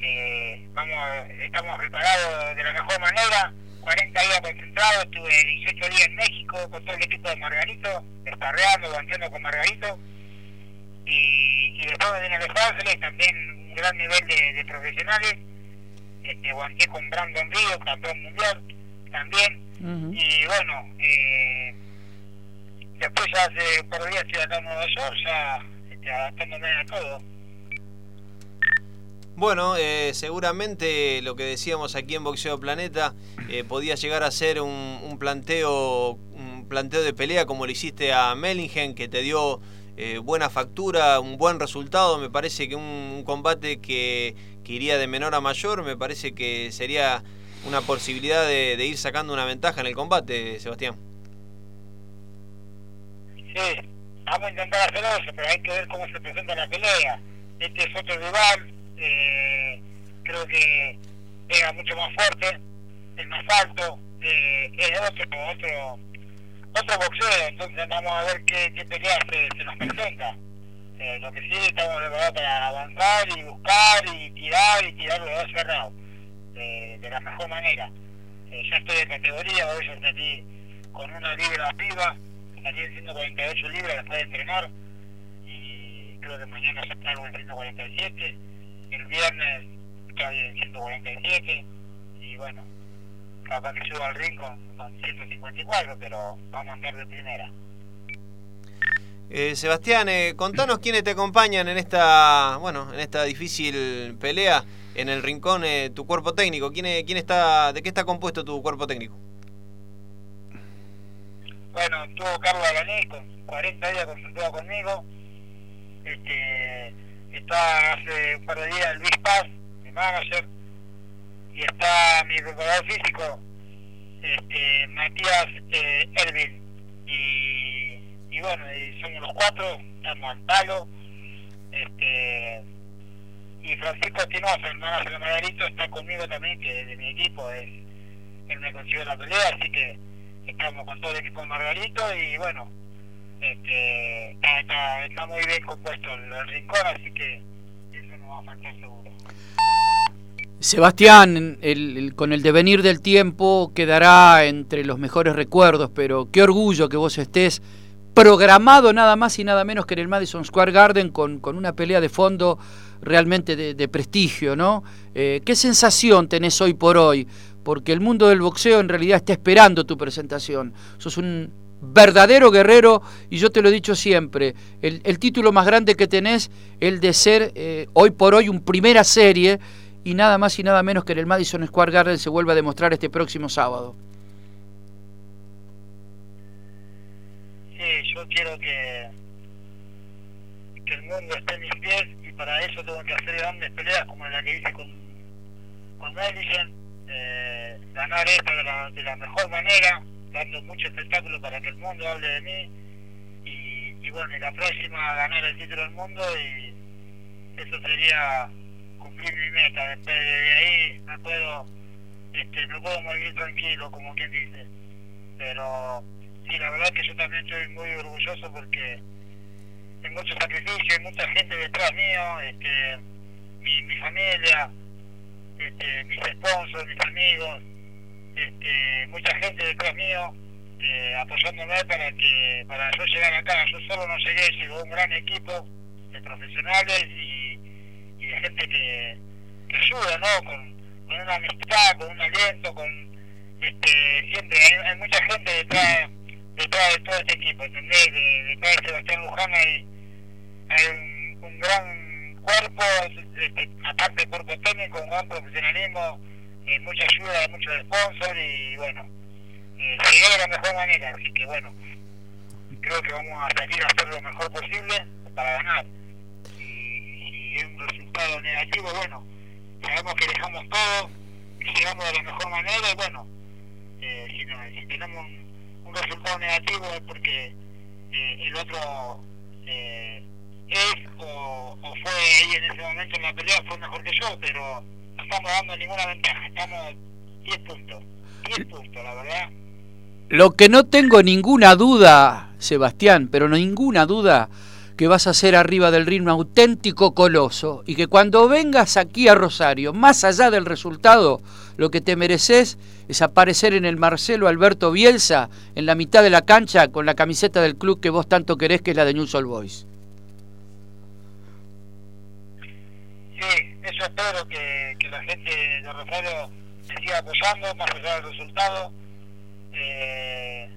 Eh, vamos, estamos preparados de la mejor manera, 40 días concentrados, estuve 18 días en México con todo el equipo de Margarito, esparreando, guanteando con Margarito y, y después en Los Ángeles también gran nivel de, profesionales este, aguanté con Brandon Río, campeón mundial también. Y bueno, eh, después ya hace un par de días estoy acá en Nueva York, ya este, adaptándome a todo. Bueno, eh, seguramente lo que decíamos aquí en Boxeo Planeta eh, podía llegar a ser un, un, planteo un planteo de pelea como lo hiciste a Mellingen, que te dio eh, buena factura, un buen resultado. Me parece que un, un combate que, que, iría de menor a mayor, me parece que sería una posibilidad de, de ir sacando una ventaja en el combate, Sebastián. Sí, vamos a intentar hacer eso, pero hay que ver cómo se presenta la pelea. Este es otro rival, eh, creo que pega mucho más fuerte, es más alto, eh, es otro, otro, otro boxeo, entonces vamos a ver qué, qué pelea se, se nos presenta. Eh, lo que sí estamos preparados para avanzar y buscar y tirar y tirar los dos cerrados eh, de la mejor manera. Eh, ya estoy de categoría, hoy yo salí con una libra arriba, salí en 148 libras después de entrenar y creo que mañana ya salgo en 147 el viernes estoy en 147 y bueno, capaz que subo al ring con, con 154, pero vamos a andar de primera. Eh, Sebastián, eh, contanos quiénes te acompañan en esta, bueno, en esta difícil pelea en el rincón, eh, tu cuerpo técnico. ¿Quién, quién está, ¿De qué está compuesto tu cuerpo técnico? Bueno, estuvo Carlos Alanés con 40 días consultado conmigo. Este, está hace un par de días Luis Paz, mi manager, y está mi preparador físico, este, Matías eh, Ervin. Y, y, bueno, y somos los cuatro, estamos al palo. Este, y Francisco Espinosa, manager de Margarito, está conmigo también, que de mi equipo, es, él me consiguió la pelea, así que estamos con todo el equipo de Margarito y bueno, este, está, está, muy bien compuesto el, rincón, así que eso no va a faltar seguro. Sebastián, con el devenir del tiempo quedará entre los mejores recuerdos, pero qué orgullo que vos estés programado nada más y nada menos que en el Madison Square Garden con, una pelea de fondo realmente de, prestigio, ¿no? Eh, ¿Qué sensación tenés hoy por hoy? Porque el mundo del boxeo en realidad está esperando tu presentación. Sos un verdadero guerrero y yo te lo he dicho siempre, el, el título más grande que tenés, el de ser eh, hoy por hoy un primera serie y nada más y nada menos que en el Madison Square Garden se vuelva a demostrar este próximo sábado. Sí, yo quiero que, el mundo esté en mis pies y para eso tengo que hacer grandes peleas como la que hice con, con Medicine, eh, ganar esta de la, de la mejor manera, dando mucho espectáculo para que el mundo hable de mí y, y bueno, y la próxima ganar el título del mundo y eso sería cumplir mi meta. Después de ahí me puedo, este, me puedo morir tranquilo, como quien dice. Pero sí, la verdad que yo también estoy muy orgulloso porque hay mucho sacrificio, hay mucha gente detrás mío, este, mi, mi familia, este, mis sponsors, mis amigos, este, mucha gente detrás mío eh, apoyándome para que para yo llegar acá. Yo solo no llegué, llegó un gran equipo de profesionales y, y de gente que, que ayuda, ¿no? Con, con, una amistad, con un aliento, con este siempre hay, hay mucha gente detrás detrás de todo este equipo, ¿entendés? De, detrás de Sebastián Luján hay, hay un, gran cuerpo, este, aparte del cuerpo técnico, un gran profesionalismo eh, mucha ayuda, muchos sponsors y bueno, eh, llegué de la mejor manera, así que bueno, creo que vamos a salir a hacer lo mejor posible para ganar. Y, un resultado negativo, bueno, sabemos que dejamos todo, llegamos de la mejor manera y bueno, eh, si, no, si tenemos un, un, resultado negativo es porque eh, el otro eh, es o, o fue ahí en ese momento en la pelea fue mejor que yo, pero no estamos dando ninguna ventaja, estamos 10 puntos, 10 puntos, la verdad. Lo que no tengo ninguna duda, Sebastián, pero no ninguna duda, que vas a ser arriba del ritmo auténtico coloso y que cuando vengas aquí a Rosario, más allá del resultado, lo que te mereces es aparecer en el Marcelo Alberto Bielsa en la mitad de la cancha con la camiseta del club que vos tanto querés, que es la de News All Boys. Sí, eso espero que, la gente de Rosario siga apoyando más allá del resultado. Eh,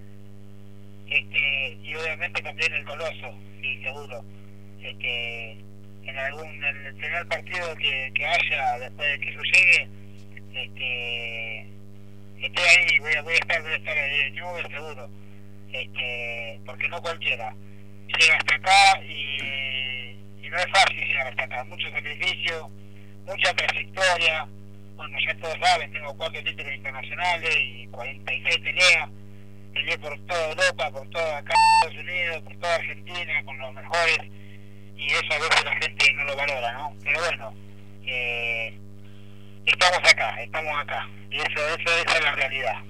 este, y obviamente también el Coloso, sí, seguro. Este, en algún en el primer partido que, que haya después de que yo llegue, este, estoy ahí, voy a, voy a estar, voy a estar ahí, yo seguro. Este, porque no cualquiera llega hasta acá y, y no es fácil llegar hasta acá, mucho sacrificio, mucha trayectoria, bueno, ya todos saben, tengo cuatro títulos internacionales y 46 peleas, por toda Europa, por toda Estados Unidos, por toda Argentina, con los mejores, y eso a veces la gente no lo valora, ¿no? Pero bueno, eh, estamos acá, estamos acá, y eso, eso, esa es la realidad.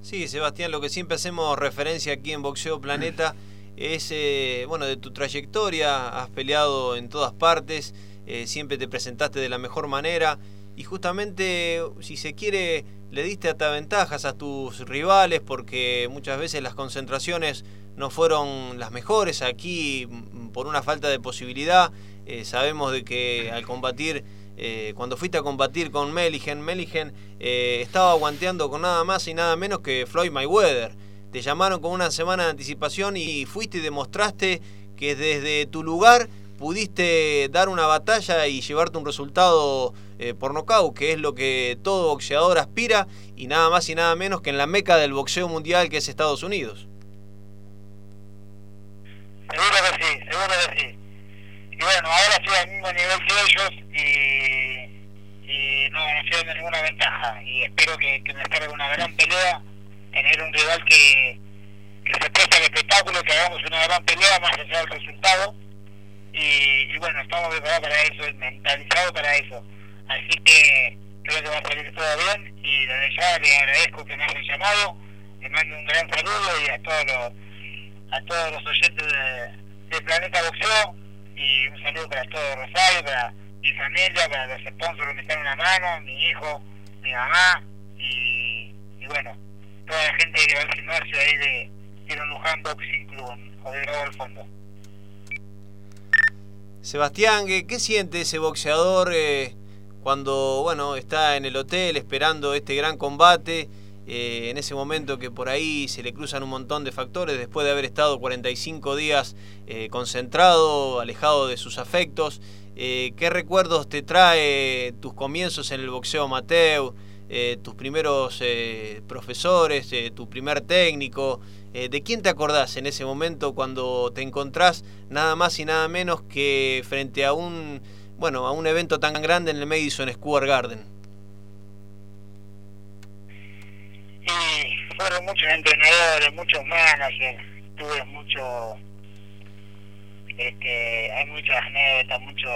Sí, Sebastián, lo que siempre hacemos referencia aquí en Boxeo Planeta es, eh, bueno, de tu trayectoria, has peleado en todas partes, eh, siempre te presentaste de la mejor manera y justamente, si se quiere, le diste hasta ventajas a tus rivales porque muchas veces las concentraciones no fueron las mejores aquí mm, por una falta de posibilidad. Eh, sabemos de que al combatir, eh, cuando fuiste a combatir con Meligen, Meligen estaba aguanteando con nada más y nada menos que Floyd Mayweather. Te llamaron con una semana de anticipación y fuiste y demostraste que desde tu lugar pudiste dar una batalla y llevarte un resultado eh, por nocaut, que es lo que todo boxeador aspira, y nada más y nada menos que en la meca del boxeo mundial que es Estados Unidos. Seguro que sí, seguro que sí. Y bueno, ahora estoy al mismo nivel que ellos y, y no, no estoy ninguna ventaja. Y espero que, que me salga una gran pelea, tener un rival que, que se preste al espectáculo, que hagamos una gran pelea más allá del resultado y, bueno, estamos preparados para eso, mentalizados para eso. Así que creo que va a salir todo bien y desde ya le agradezco que me hayan llamado, le mando un gran saludo y a todos los, a todos los oyentes de, Planeta Boxeo y un saludo para todo Rosario, para mi familia, para los sponsors que me están una mano, mi hijo, mi mamá y, bueno, toda la gente que va al gimnasio ahí de, de Luján Boxing Club, o de al Fondo. Sebastián, ¿qué, siente ese boxeador eh, cuando bueno está en el hotel esperando este gran combate? Eh, en ese momento que por ahí se le cruzan un montón de factores después de haber estado 45 días eh, concentrado, alejado de sus afectos. ¿Qué recuerdos te trae tus comienzos en el boxeo amateur, tus primeros profesores, tu primer técnico? Eh, ¿De quién te acordás en ese momento cuando te encontrás nada más y nada menos que frente a un, bueno, a un evento tan grande en el Madison Square Garden? Y fueron muchos entrenadores, muchos managers, tuve mucho, este, hay muchas anécdotas, mucho,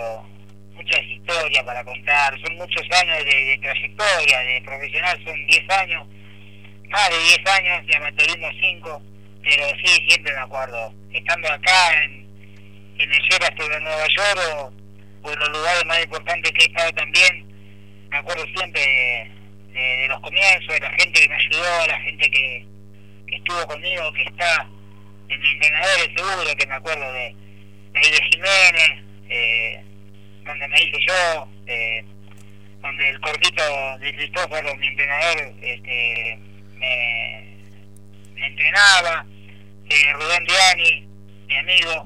muchas historias para contar, son muchos años de, trayectoria, de profesional son 10 años, más de 10 años, de amateurismo 5, pero sí, siempre me acuerdo, estando acá en, en el Sheraton de Nueva York o, en los lugares más importantes que he estado también, me acuerdo siempre de, los comienzos, de la gente que me ayudó, la gente que, estuvo conmigo, que está en mi entrenador seguro, que me acuerdo de, de Jiménez, eh, donde me hice yo, eh, donde el cortito de Cristóforo, mi entrenador, este, me, me entrenaba eh, Rubén Diani, mi amigo,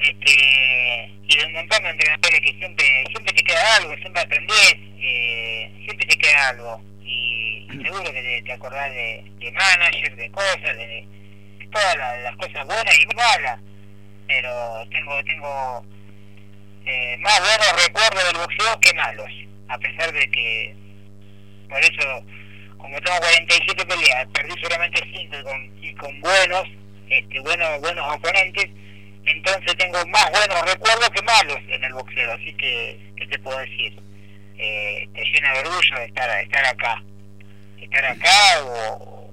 este, y de un montón de entrenadores que siempre, siempre te queda algo, siempre aprendés, eh, siempre te queda algo. Y, seguro que te, acordás de, de manager, de cosas, de, todas las, cosas buenas y malas. Pero tengo, tengo eh, más buenos recuerdos del boxeo que malos, a pesar de que, por eso como tengo 47 peleas, perdí solamente 5 y con, y con buenos, este, buenos, buenos oponentes, entonces tengo más buenos recuerdos que malos en el boxeo, así que, ¿qué te puedo decir? Eh, te llena de orgullo estar, estar acá, estar acá o,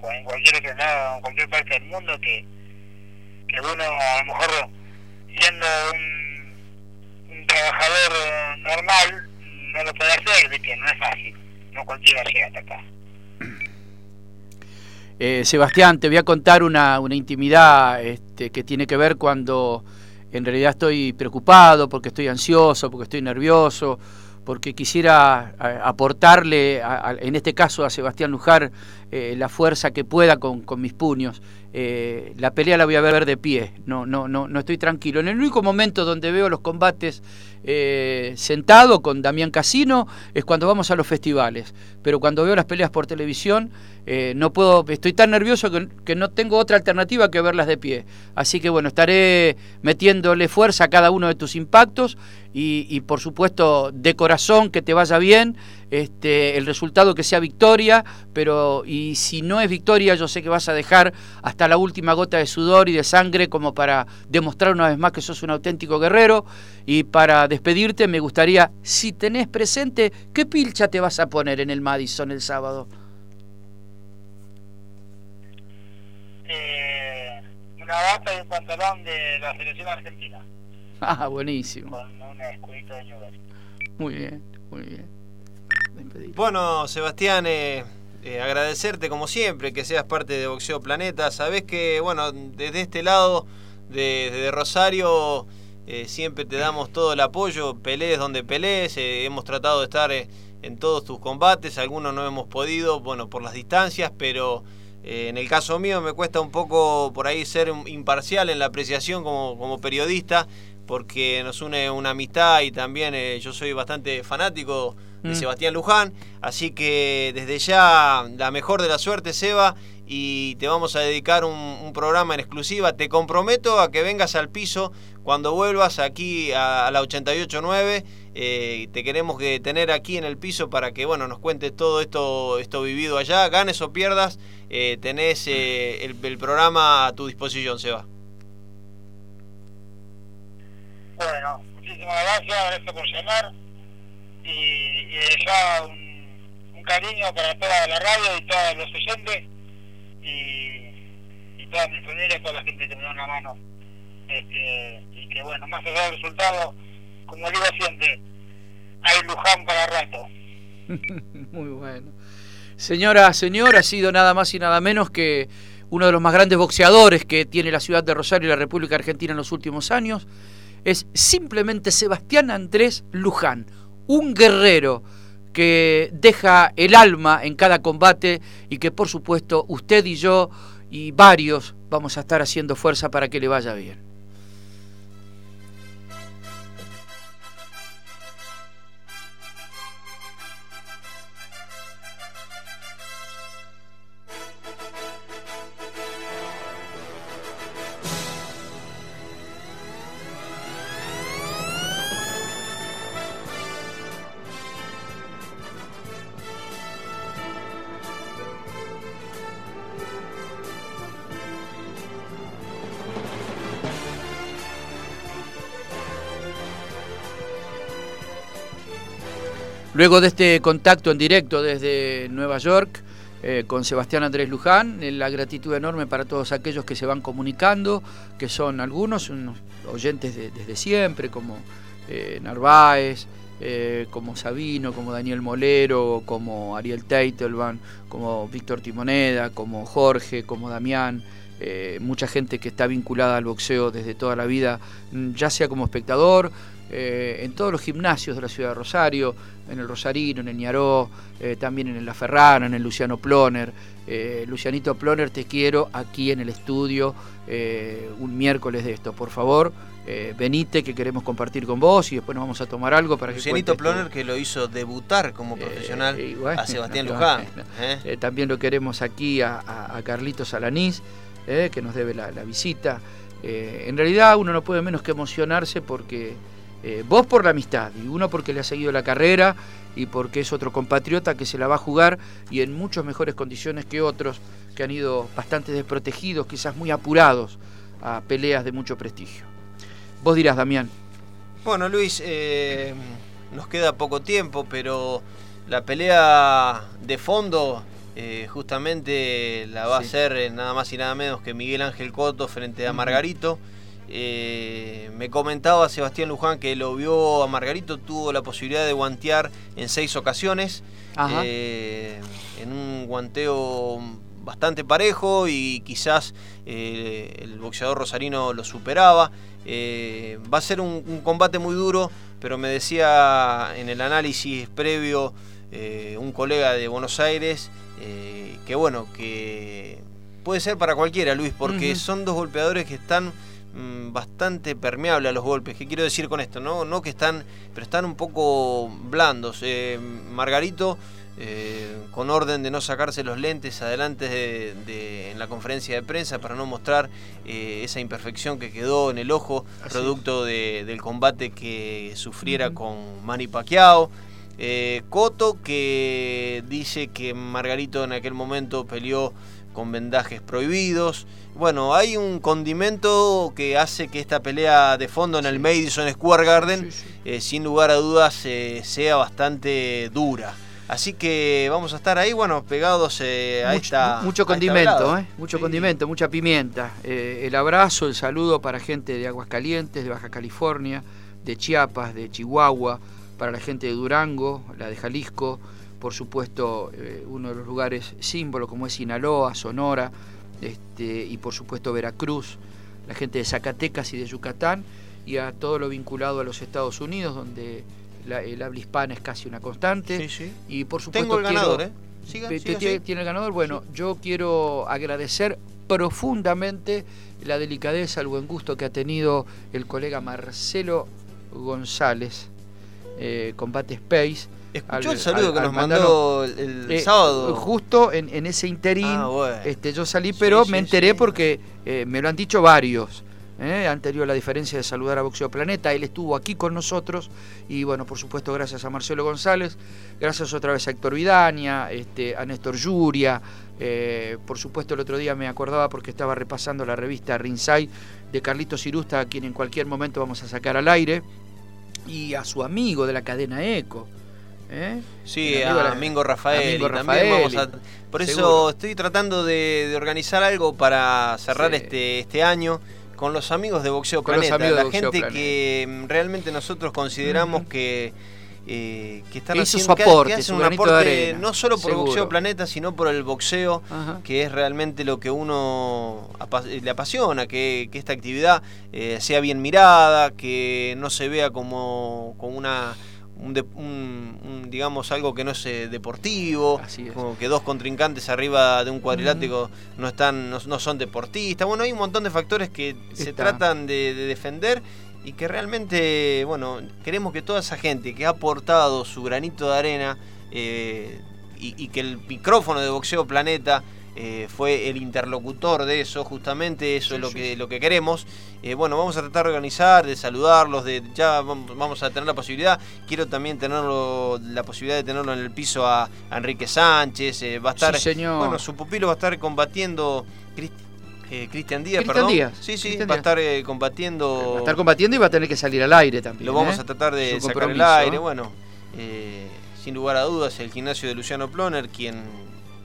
o en cualquier otro lado, en cualquier parte del mundo que, que uno a lo mejor siendo un, un trabajador normal no lo puede hacer, ¿viste? no es fácil no cualquiera llega hasta acá. Eh, Sebastián, te voy a contar una, una intimidad este, que tiene que ver cuando en realidad estoy preocupado, porque estoy ansioso, porque estoy nervioso, porque quisiera aportarle, en este caso a Sebastián Lujar, eh, la fuerza que pueda con, mis puños. Eh, la pelea la voy a ver de pie, no, no, no, no estoy tranquilo. En el único momento donde veo los combates eh, sentado con Damián Casino es cuando vamos a los festivales, pero cuando veo las peleas por televisión eh, no puedo, estoy tan nervioso que, no tengo otra alternativa que verlas de pie. Así que bueno, estaré metiéndole fuerza a cada uno de tus impactos y, por supuesto de corazón que te vaya bien, este, el resultado que sea victoria, pero y si no es victoria yo sé que vas a dejar hasta la última gota de sudor y de sangre como para demostrar una vez más que sos un auténtico guerrero y para despedirte me gustaría, si tenés presente, ¿qué pilcha te vas a poner en el Madison el sábado? Eh, una bata y un pantalón de la selección argentina. Ah, buenísimo. Con un escudito de Muy bien, muy bien. Bueno, Sebastián, eh, eh, agradecerte como siempre que seas parte de Boxeo Planeta. Sabés que, bueno, desde este lado, desde Rosario, siempre te damos todo el apoyo, pelees donde pelees, hemos tratado de estar en todos tus combates, algunos no hemos podido, bueno, por las distancias, pero eh, en el caso mío me cuesta un poco por ahí ser imparcial en la apreciación como, periodista, porque nos une una amistad y también eh, yo soy bastante fanático de mm. Sebastián Luján, así que desde ya la mejor de la suerte, Seba, y te vamos a dedicar un, programa en exclusiva. Te comprometo a que vengas al piso cuando vuelvas aquí a, la 889. Eh, te queremos que tener aquí en el piso para que bueno nos cuentes todo esto, esto vivido allá, ganes o pierdas eh, tenés eh, el, programa a tu disposición, Seba. Bueno, muchísimas gracias, gracias por llamar y, y ya un, cariño para toda la radio y todos los oyentes y, y toda mi familia, toda la gente que me da una mano. Este, y que bueno, más allá del resultado, como digo siempre, hay Luján para rato. Muy bueno. Señora, señor, ha sido nada más y nada menos que uno de los más grandes boxeadores que tiene la ciudad de Rosario y la República Argentina en los últimos años. Es simplemente Sebastián Andrés Luján, un guerrero que deja el alma en cada combate y que por supuesto usted y yo y varios vamos a estar haciendo fuerza para que le vaya bien. Luego de este contacto en directo desde Nueva York eh, con Sebastián Andrés Luján, eh, la gratitud enorme para todos aquellos que se van comunicando, que son algunos unos oyentes desde siempre, como eh, Narváez, como Sabino, como Daniel Molero, como Ariel Teitelman, como Víctor Timoneda, como Jorge, como Damián. mucha gente que está vinculada al boxeo desde toda la vida, ya sea como espectador, en todos los gimnasios de la ciudad de Rosario, en el Rosarino, en el Ñaró, eh, también en el La Ferrana, en el Luciano Ploner. Eh, Lucianito Ploner, te quiero aquí en el estudio eh, un miércoles de esto. Por favor, venite que queremos compartir con vos y después nos vamos a tomar algo para Lucianito Ploner que lo hizo debutar como profesional a Sebastián Luján. también lo queremos aquí a, a, Carlitos Alanís, que nos debe la visita. en realidad uno no puede menos que emocionarse porque eh, vos por la amistad y uno porque le ha seguido la carrera y porque es otro compatriota que se la va a jugar y en muchas mejores condiciones que otros que han ido bastante desprotegidos, quizás muy apurados a peleas de mucho prestigio. Vos dirás, Damián. Bueno, Luis, eh, nos queda poco tiempo, pero la pelea de fondo eh, justamente la va a hacer nada más y nada menos que Miguel Ángel Coto frente a Margarito. Eh, me comentaba Sebastián Luján que lo vio a Margarito, tuvo la posibilidad de guantear en seis ocasiones, eh, en un guanteo bastante parejo y quizás el boxeador rosarino lo superaba. va a ser un, combate muy duro, pero me decía en el análisis previo un colega de Buenos Aires que bueno, que puede ser para cualquiera, Luis, porque son dos golpeadores que están mm, bastante permeables a los golpes. ¿Qué quiero decir con esto? No, no que están, pero están un poco blandos. Eh, Margarito, eh, con orden de no sacarse los lentes adelante de, en la conferencia de prensa para no mostrar eh, esa imperfección que quedó en el ojo, producto del combate que sufriera con Manny Pacquiao. Coto, que dice que Margarito en aquel momento peleó con vendajes prohibidos. Bueno, hay un condimento que hace que esta pelea de fondo en el Madison Square Garden, eh, sin lugar a dudas, eh, sea bastante dura. Así que vamos a estar ahí, bueno, pegados eh, a esta. Mucho condimento, ¿eh? Mucho condimento, mucha pimienta. el abrazo, el saludo para gente de Aguascalientes, de Baja California, de Chiapas, de Chihuahua, para la gente de Durango, la de Jalisco, por supuesto eh, uno de los lugares símbolo como es Sinaloa, Sonora este, y por supuesto Veracruz, la gente de Zacatecas y de Yucatán y a todo lo vinculado a los Estados Unidos donde el habla hispana es casi una constante y por supuesto tengo el ganador, ¿eh? tiene, el ganador. Bueno, yo quiero agradecer profundamente la delicadeza, el buen gusto que ha tenido el colega Marcelo González, eh, Combate Space, ¿Escuchó el saludo que nos mandó el, eh, sábado? Justo en, ese interín ah, este, yo salí, pero me enteré porque eh, me lo han dicho varios. ¿eh? anterior la diferencia de saludar a Boxeo Planeta. Él estuvo aquí con nosotros y bueno, por supuesto gracias a Marcelo González, gracias otra vez a Héctor Vidaña, este, a Néstor Yuria. por supuesto el otro día me acordaba porque estaba repasando la revista Rinsay de Carlito Cirusta, a quien en cualquier momento vamos a sacar al aire, y a su amigo de la cadena ECO. ¿Eh? Sí, a Domingo Rafael. por eso estoy tratando de, organizar algo para cerrar este, este año con los amigos de Boxeo Planeta. la gente que mm, realmente nosotros consideramos que, eh, que están haciendo que, hacen un aporte no solo por Boxeo Planeta, sino por el boxeo, que es realmente lo que uno le apasiona, que, esta actividad eh, sea bien mirada, que no se vea como, como una un, digamos algo que no es eh, deportivo, como que dos contrincantes arriba de un cuadrilátero no están no, son deportistas. Bueno, hay un montón de factores que se tratan de, defender y que realmente, bueno, queremos que toda esa gente que ha aportado su granito de arena eh, y, que el micrófono de Boxeo Planeta eh, fue el interlocutor de eso, justamente eso es lo que, lo que queremos. Eh, bueno, vamos a tratar de organizar, de saludarlos, de ya vamos a tener la posibilidad. Quiero también tenerlo, la posibilidad de tenerlo en el piso a, Enrique Sánchez. Eh, va a estar, bueno, su pupilo va a estar combatiendo. Cristian Díaz, perdón. Sí, sí, va a estar combatiendo. Va a estar combatiendo y va a tener que salir al aire también. Lo vamos a tratar de sacar al aire. Bueno, sin lugar a dudas, el gimnasio de Luciano Ploner, quien,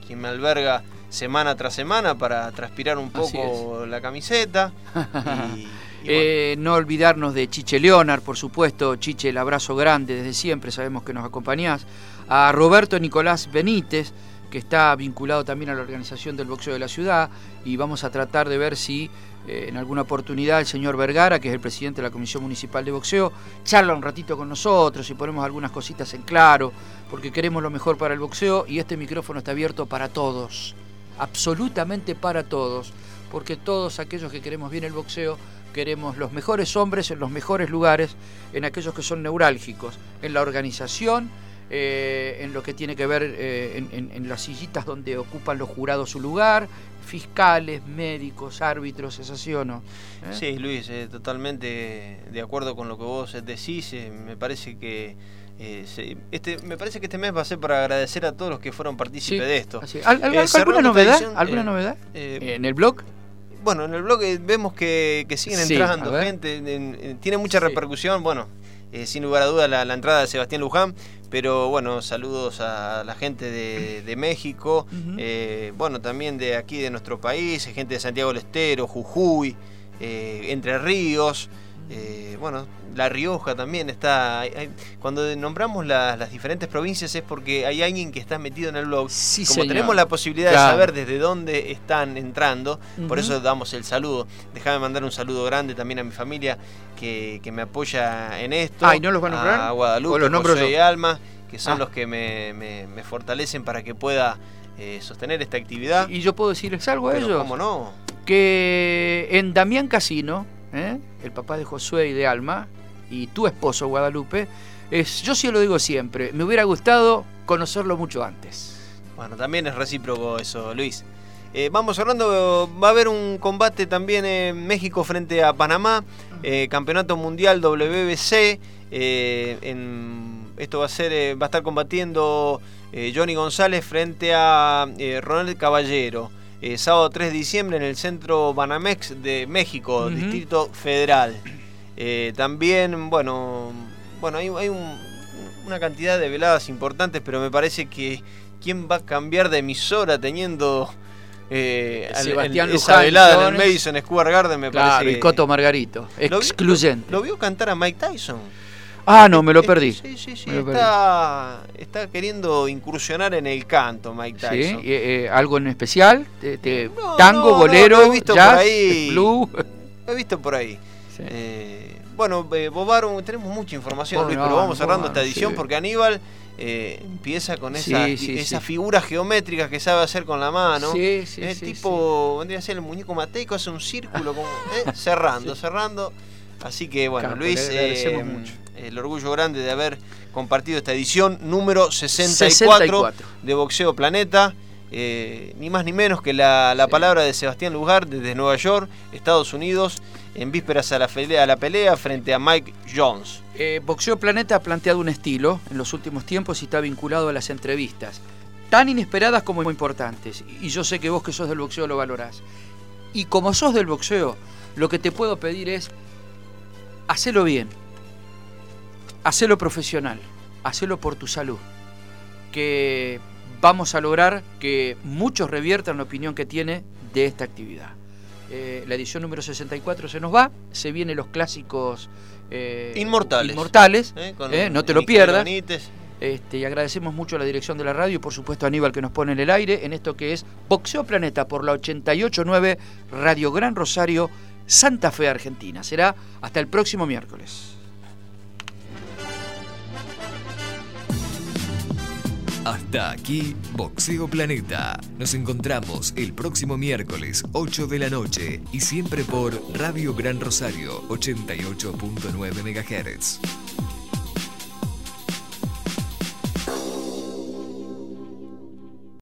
quien me alberga semana tras semana para transpirar un poco la camiseta. Eh, no olvidarnos de Chiche Leonard, por supuesto. Chiche, el abrazo grande desde siempre, sabemos que nos acompañás. A Roberto Nicolás Benítez, que está vinculado también a la organización del boxeo de la ciudad. Y vamos a tratar de ver si eh, en alguna oportunidad el señor Vergara, que es el presidente de la Comisión Municipal de Boxeo, charla un ratito con nosotros y ponemos algunas cositas en claro, porque queremos lo mejor para el boxeo y este micrófono está abierto para todos absolutamente para todos, porque todos aquellos que queremos bien el boxeo, queremos los mejores hombres en los mejores lugares, en aquellos que son neurálgicos, en la organización, eh, en lo que tiene que ver eh, en, las sillitas donde ocupan los jurados su lugar, fiscales, médicos, árbitros, ¿es así o no? ¿Eh? Sí, Luis, totalmente de acuerdo con lo que vos decís, me parece que eh, este, me parece que este mes va a ser para agradecer a todos los que fueron partícipes de esto. Eh, ¿Alguna novedad? ¿Alguna eh, novedad? ¿En el blog? Bueno, en el blog vemos que, siguen entrando gente, tiene mucha repercusión. Bueno, sin lugar a dudas la, entrada de Sebastián Luján, pero bueno, saludos a la gente de, México, bueno, también de aquí de nuestro país, gente de Santiago del Estero, Jujuy, Entre Ríos. Eh, bueno, La Rioja también está. cuando nombramos las diferentes provincias es porque hay alguien que está metido en el blog. Como tenemos la posibilidad de saber desde dónde están entrando, por eso damos el saludo. Déjame mandar un saludo grande también a mi familia que, me apoya en esto. Ah, ¿y no los van a nombrar? A Guadalupe, José y Alma, que son ah. los que me, fortalecen para que pueda eh, sostener esta actividad. ¿Y yo puedo decirles algo a ellos? ¿Cómo no? Que en Damián Casino ¿eh? el papá de Josué y de Alma, y tu esposo Guadalupe, es, yo sí lo digo siempre, me hubiera gustado conocerlo mucho antes. Bueno, también es recíproco eso, Luis. Eh, vamos hablando, va a haber un combate también en México frente a Panamá, eh, Campeonato Mundial WBC. esto va a ser, va a estar combatiendo Johnny González frente a Ronald Caballero. Eh, sábado 3 de diciembre en el centro Banamex de México, Distrito Federal. Eh, también, bueno, bueno hay, una cantidad de veladas importantes, pero me parece que quién va a cambiar de emisora teniendo eh, esa velada en el Madison Square Garden, me parece. Y Coto Margarito, excluyente. lo vio cantar a Mike Tyson. Ah, no, me lo perdí. Sí, sí, sí. Está, está, queriendo incursionar en el canto, Mike Tyson. Sí, eh, ¿Algo en especial? ¿Tango, bolero, lo he visto jazz, por ahí. Lo he visto por ahí. Eh, bueno, eh, Bobaro, tenemos mucha información, Luis, pero vamos cerrando esta edición porque Aníbal eh, empieza con esa, esas figuras geométricas que sabe hacer con la mano. Sí, sí, es tipo, vendría a ser el muñeco mateico, hace un círculo como, cerrando, cerrando. Así que bueno, Luis, mucho el orgullo grande de haber compartido esta edición número 64, de Boxeo Planeta. Eh, ni más ni menos que la, palabra de Sebastián Lugar desde Nueva York, Estados Unidos, en vísperas a la, pelea, a la pelea frente a Mike Jones. Eh, Boxeo Planeta ha planteado un estilo en los últimos tiempos y está vinculado a las entrevistas, tan inesperadas como importantes. Y yo sé que vos que sos del boxeo lo valorás. Y como sos del boxeo, lo que te puedo pedir es, hacelo bien, hacelo profesional, hacelo por tu salud, que vamos a lograr que muchos reviertan la opinión que tiene de esta actividad. Eh, la edición número 64 se nos va, se vienen los clásicos eh, inmortales, inmortales eh, no te lo pierdas. Este, y agradecemos mucho a la dirección de la radio y por supuesto a Aníbal que nos pone en el aire en esto que es Boxeo Planeta por la 889 Radio Gran Rosario, Santa Fe, Argentina. Será hasta el próximo miércoles. Hasta aquí, Boxeo Planeta. Nos encontramos el próximo miércoles, 8 de la noche, y siempre por Radio Gran Rosario, 88.9 MHz.